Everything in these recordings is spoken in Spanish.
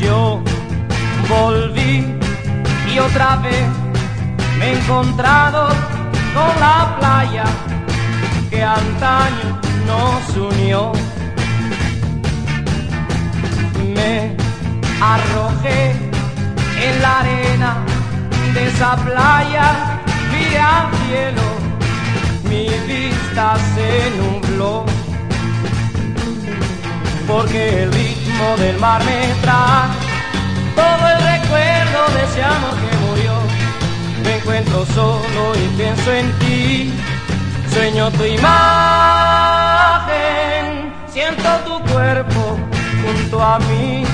yo volví y otra vez me he encontrado con la playa que antaño nos unió. Me arrojé en la arena de esa playa, miré al cielo, mi vista se nubló. Porque el ritmo del mar me trae todo el recuerdo de ese amor que murió. Me encuentro solo y pienso en ti, sueño tu imagen, siento tu cuerpo junto a mí,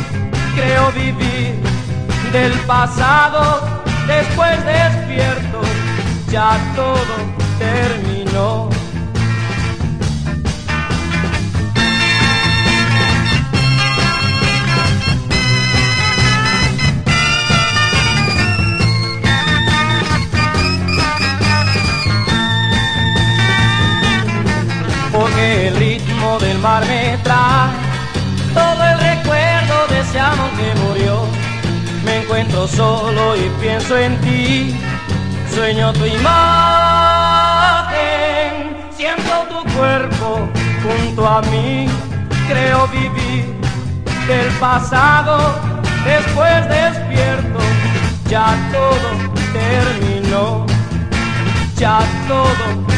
creo vivir del pasado, después despierto, ya todo terminó. El ritmo del mar me trae todo el recuerdo de ese amor que murió. Me encuentro solo y pienso en ti, sueño tu imagen, siento tu cuerpo junto a mí, creo vivir del pasado, después despierto, ya todo terminó, ya todo